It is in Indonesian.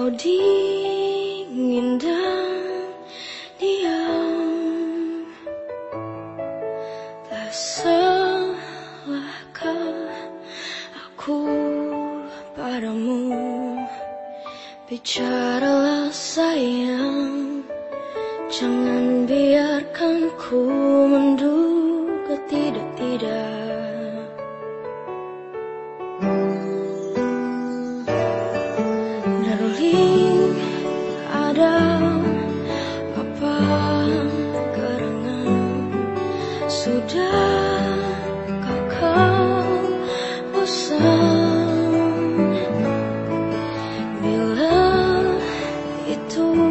kau dingin dan diam. Tak salahkah aku padamu? Bicaralah sayang. Jangan biarkan ku menduga padam apa karena sudah kakak bosan. Bila itu